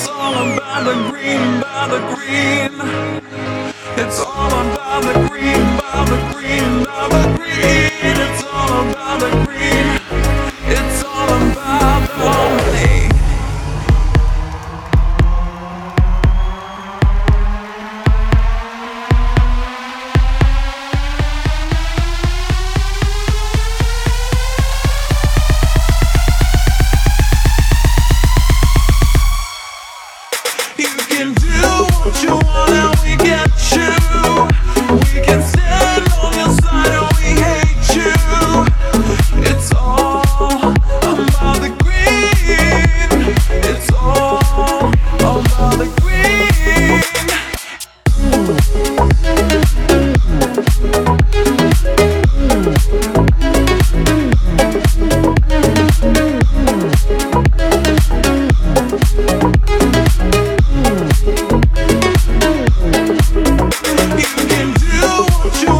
It's all about the green, about the green. It's all about the green. but you